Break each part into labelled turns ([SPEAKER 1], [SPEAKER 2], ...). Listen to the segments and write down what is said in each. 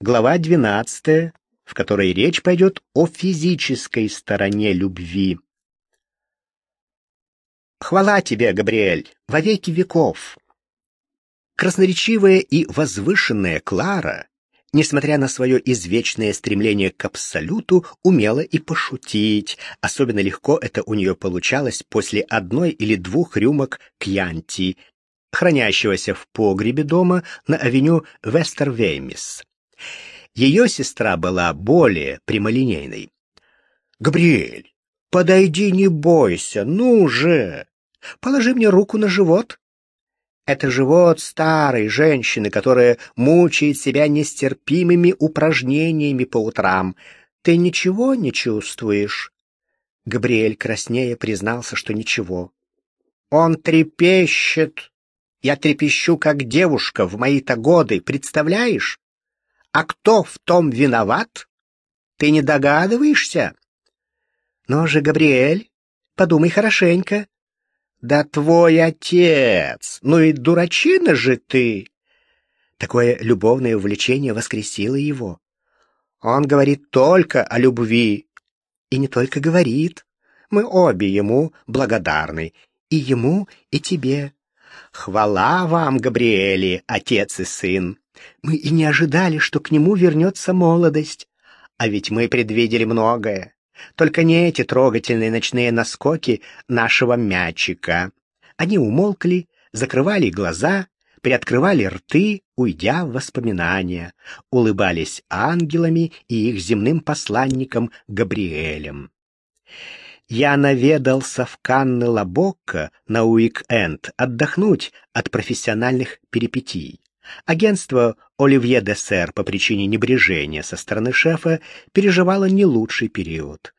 [SPEAKER 1] глава 12, в которой речь пойдет о физической стороне любви. Хвала тебе, Габриэль, во веки веков. Красноречивая и возвышенная Клара, несмотря на свое извечное стремление к абсолюту, умела и пошутить. Особенно легко это у нее получалось после одной или двух рюмок кьянти, хранящегося в погребе дома на авеню Вестервеймис. Ее сестра была более прямолинейной. «Габриэль, подойди, не бойся, ну же! Положи мне руку на живот». Это живот старой женщины, которая мучает себя нестерпимыми упражнениями по утрам. Ты ничего не чувствуешь? Габриэль краснее признался, что ничего. Он трепещет. Я трепещу, как девушка в мои-то годы, представляешь? А кто в том виноват? Ты не догадываешься? Но же, Габриэль, подумай хорошенько. Да твой отец! Ну и дурачина же ты! Такое любовное увлечение воскресило его. Он говорит только о любви. И не только говорит. Мы обе ему благодарны. И ему, и тебе. Хвала вам, Габриэли, отец и сын. Мы и не ожидали, что к нему вернется молодость. А ведь мы предвидели многое. Только не эти трогательные ночные наскоки нашего мячика. Они умолкли, закрывали глаза, приоткрывали рты, уйдя в воспоминания, улыбались ангелами и их земным посланникам Габриэлем. Я наведался в Канны Лабокко на уик-энд отдохнуть от профессиональных перипетий. Агентство Оливье де по причине небрежения со стороны шефа переживало не лучший период.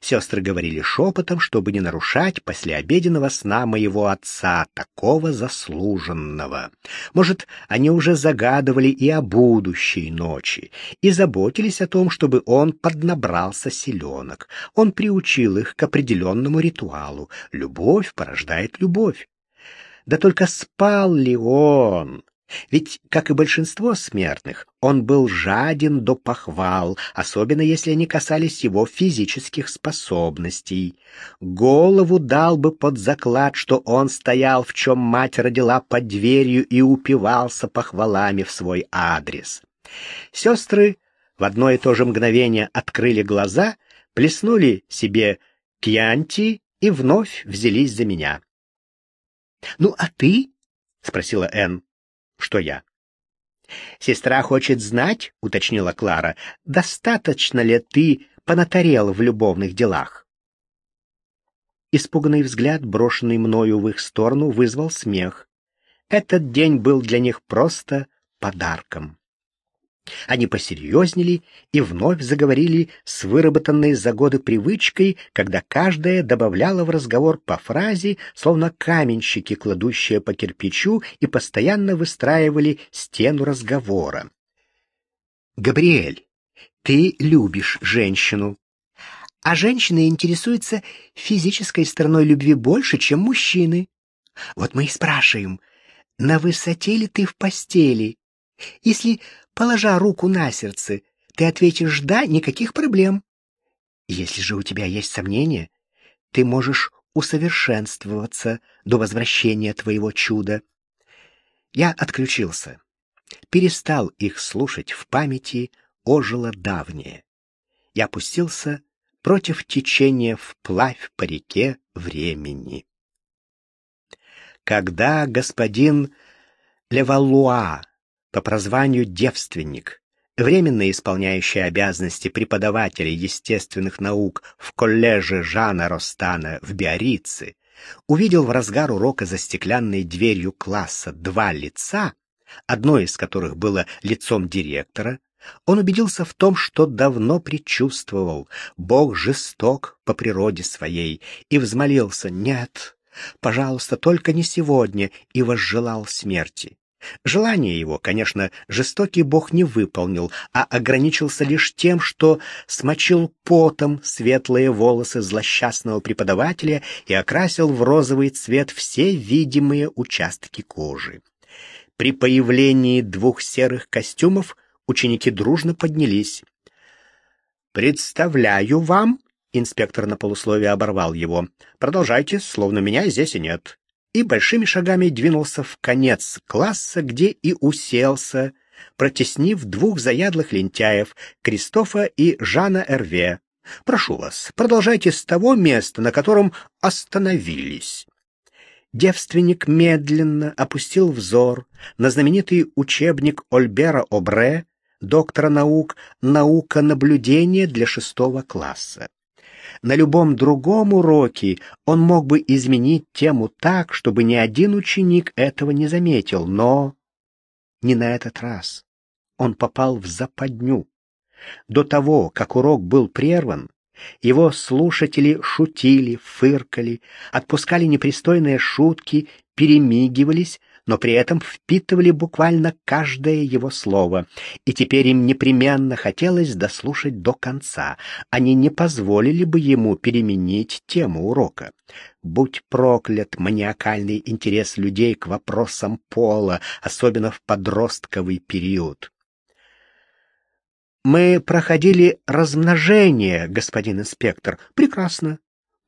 [SPEAKER 1] Сестры говорили шепотом, чтобы не нарушать послеобеденного сна моего отца, такого заслуженного. Может, они уже загадывали и о будущей ночи, и заботились о том, чтобы он поднабрался селенок. Он приучил их к определенному ритуалу. Любовь порождает любовь. Да только спал ли он? Ведь, как и большинство смертных, он был жаден до похвал, особенно если они касались его физических способностей. Голову дал бы под заклад, что он стоял, в чем мать родила под дверью и упивался похвалами в свой адрес. Сестры в одно и то же мгновение открыли глаза, плеснули себе кьянти и вновь взялись за меня. — Ну, а ты? — спросила Энн что я. «Сестра хочет знать, — уточнила Клара, — достаточно ли ты понатарел в любовных делах?» Испуганный взгляд, брошенный мною в их сторону, вызвал смех. Этот день был для них просто подарком. Они посерьезнели и вновь заговорили с выработанной за годы привычкой, когда каждая добавляла в разговор по фразе, словно каменщики, кладущие по кирпичу, и постоянно выстраивали стену разговора. «Габриэль, ты любишь женщину, а женщины интересуются физической стороной любви больше, чем мужчины. Вот мы и спрашиваем, на высоте ли ты в постели?» Если Положа руку на сердце, ты ответишь «да», никаких проблем. Если же у тебя есть сомнения, ты можешь усовершенствоваться до возвращения твоего чуда. Я отключился, перестал их слушать в памяти, ожило давнее. Я опустился против течения вплавь по реке времени. Когда господин Левалуа по прозванию девственник, временно исполняющий обязанности преподавателя естественных наук в коллеже Жана Ростана в Биорице, увидел в разгар урока за стеклянной дверью класса два лица, одно из которых было лицом директора, он убедился в том, что давно предчувствовал, Бог жесток по природе своей, и взмолился «Нет, пожалуйста, только не сегодня», и возжелал смерти. Желание его, конечно, жестокий бог не выполнил, а ограничился лишь тем, что смочил потом светлые волосы злосчастного преподавателя и окрасил в розовый цвет все видимые участки кожи. При появлении двух серых костюмов Ученики дружно поднялись. «Представляю вам...» — инспектор на полусловие оборвал его. «Продолжайте, словно меня здесь и нет». И большими шагами двинулся в конец класса, где и уселся, протеснив двух заядлых лентяев, Кристофа и Жана Эрве. «Прошу вас, продолжайте с того места, на котором остановились». Девственник медленно опустил взор на знаменитый учебник Ольбера Обре, доктора наук «Наука наблюдения для шестого класса». На любом другом уроке он мог бы изменить тему так, чтобы ни один ученик этого не заметил, но не на этот раз. Он попал в западню. До того, как урок был прерван, его слушатели шутили, фыркали, отпускали непристойные шутки, перемигивались, но при этом впитывали буквально каждое его слово, и теперь им непременно хотелось дослушать до конца. Они не позволили бы ему переменить тему урока. Будь проклят маниакальный интерес людей к вопросам пола, особенно в подростковый период. Мы проходили размножение, господин инспектор. Прекрасно.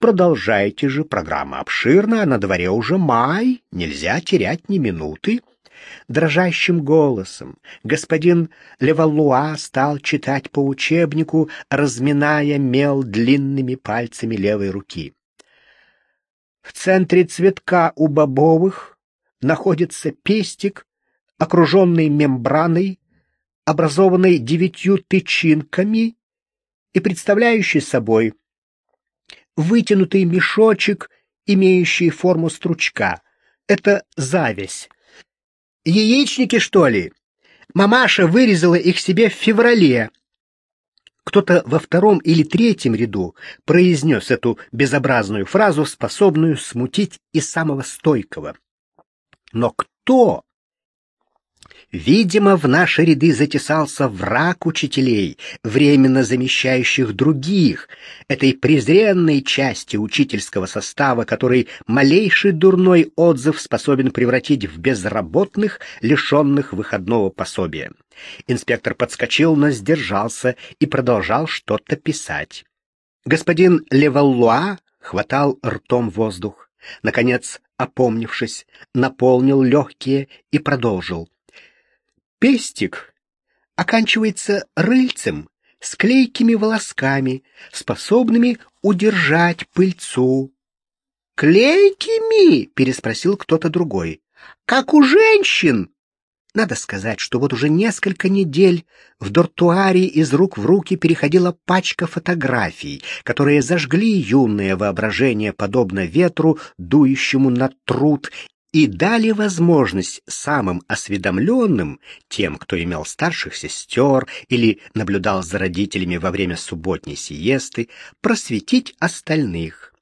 [SPEAKER 1] Продолжайте же, программа обширна, на дворе уже май, нельзя терять ни минуты. Дрожащим голосом господин Левалуа стал читать по учебнику, разминая мел длинными пальцами левой руки. В центре цветка у бобовых находится пестик, окруженный мембраной, образованной девятью тычинками и представляющей собой вытянутый мешочек, имеющий форму стручка. Это зависть. Яичники, что ли? Мамаша вырезала их себе в феврале. Кто-то во втором или третьем ряду произнес эту безобразную фразу, способную смутить и самого стойкого. Но кто Видимо, в наши ряды затесался враг учителей, временно замещающих других, этой презренной части учительского состава, который малейший дурной отзыв способен превратить в безработных, лишенных выходного пособия. Инспектор подскочил, но сдержался и продолжал что-то писать. Господин Леваллуа хватал ртом воздух. Наконец, опомнившись, наполнил легкие и продолжил. Пестик оканчивается рыльцем с клейкими волосками, способными удержать пыльцу. «Клейкими?» — переспросил кто-то другой. «Как у женщин!» Надо сказать, что вот уже несколько недель в дортуаре из рук в руки переходила пачка фотографий, которые зажгли юное воображение, подобно ветру, дующему на труд и дали возможность самым осведомленным, тем, кто имел старших сестер или наблюдал за родителями во время субботней сиесты, просветить остальных.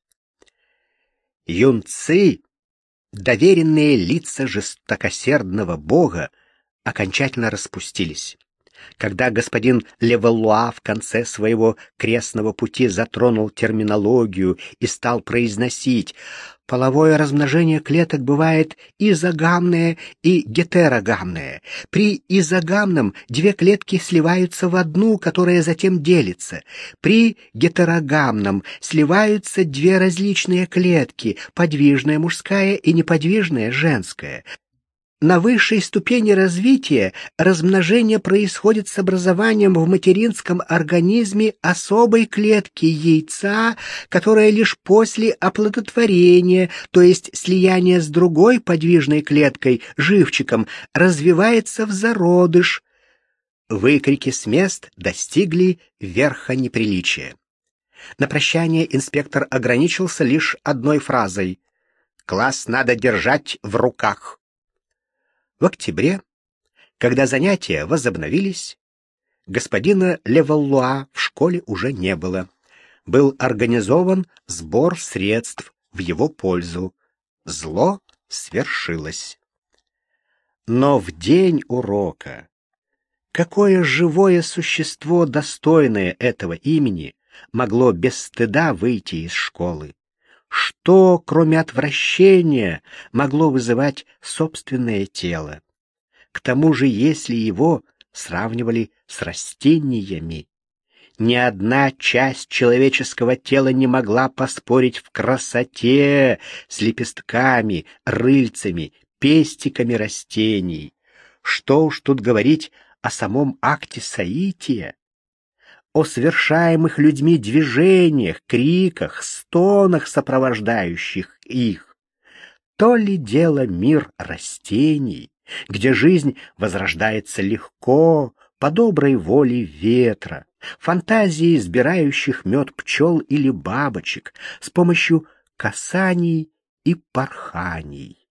[SPEAKER 1] Юнцы, доверенные лица жестокосердного бога, окончательно распустились. Когда господин Левелуа в конце своего крестного пути затронул терминологию и стал произносить Половое размножение клеток бывает изогамное и гетерогамное. При изогамном две клетки сливаются в одну, которая затем делится. При гетерогамном сливаются две различные клетки, подвижная мужская и неподвижная женская. На высшей ступени развития размножение происходит с образованием в материнском организме особой клетки яйца, которая лишь после оплодотворения, то есть слияния с другой подвижной клеткой, живчиком, развивается в зародыш. Выкрики с мест достигли верха неприличия. На прощание инспектор ограничился лишь одной фразой «Класс надо держать в руках». В октябре, когда занятия возобновились, господина Леваллуа в школе уже не было. Был организован сбор средств в его пользу. Зло свершилось. Но в день урока какое живое существо, достойное этого имени, могло без стыда выйти из школы? Что, кроме отвращения, могло вызывать собственное тело? К тому же, если его сравнивали с растениями. Ни одна часть человеческого тела не могла поспорить в красоте с лепестками, рыльцами, пестиками растений. Что уж тут говорить о самом акте соития, о совершаемых людьми движениях, криках, стонах, сопровождающих их. То ли дело мир растений, где жизнь возрождается легко, по доброй воле ветра, фантазии избирающих мед пчел или бабочек с помощью касаний и порханий.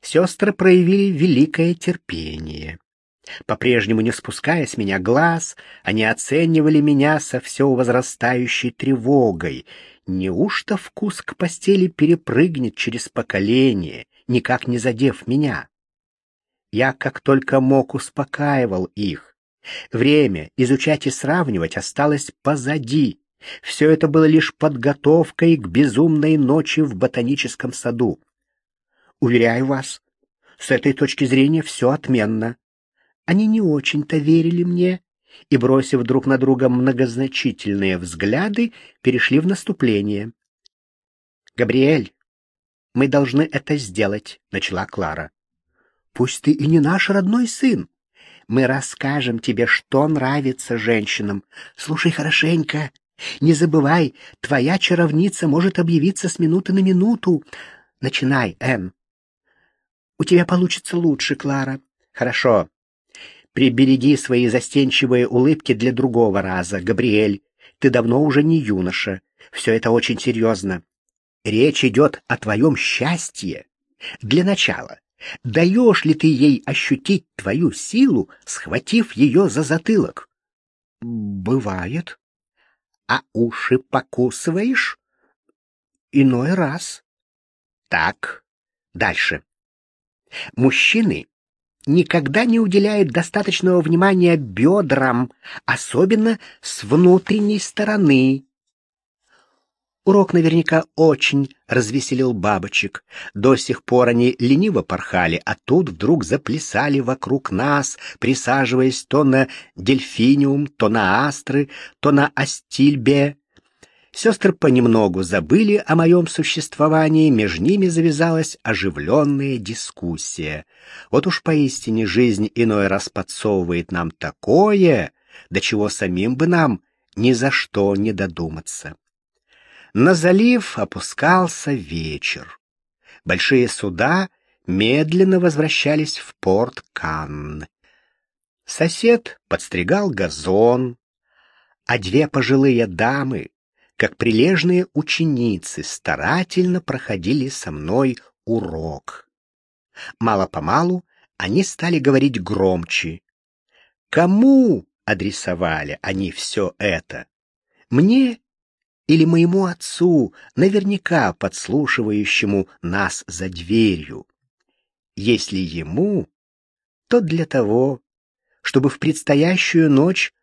[SPEAKER 1] Сестры проявили великое терпение. По-прежнему не спуская с меня глаз, они оценивали меня со все возрастающей тревогой. Неужто вкус к постели перепрыгнет через поколение, никак не задев меня? Я как только мог успокаивал их. Время изучать и сравнивать осталось позади. Все это было лишь подготовкой к безумной ночи в ботаническом саду. Уверяю вас, с этой точки зрения все отменно. Они не очень-то верили мне и, бросив друг на друга многозначительные взгляды, перешли в наступление. «Габриэль, мы должны это сделать», — начала Клара. «Пусть ты и не наш родной сын. Мы расскажем тебе, что нравится женщинам. Слушай хорошенько. Не забывай, твоя чаровница может объявиться с минуты на минуту. Начинай, Энн. У тебя получится лучше, Клара. Хорошо. Прибереги свои застенчивые улыбки для другого раза, Габриэль. Ты давно уже не юноша. Все это очень серьезно. Речь идет о твоем счастье. Для начала, даешь ли ты ей ощутить твою силу, схватив ее за затылок? Бывает. А уши покусываешь? Иной раз. Так, дальше. Мужчины никогда не уделяет достаточного внимания бедрам, особенно с внутренней стороны. Урок наверняка очень развеселил бабочек. До сих пор они лениво порхали, а тут вдруг заплясали вокруг нас, присаживаясь то на дельфиниум, то на астры, то на астильбе. Сестры понемногу забыли о моем существовании, между ними завязалась оживленная дискуссия. Вот уж поистине жизнь иной раз подсовывает нам такое, до чего самим бы нам ни за что не додуматься. На залив опускался вечер. Большие суда медленно возвращались в порт Канн. Сосед подстригал газон, а две пожилые дамы как прилежные ученицы старательно проходили со мной урок. Мало-помалу они стали говорить громче. Кому адресовали они все это? Мне или моему отцу, наверняка подслушивающему нас за дверью? Если ему, то для того, чтобы в предстоящую ночь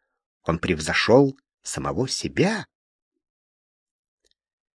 [SPEAKER 1] он превзошел самого себя.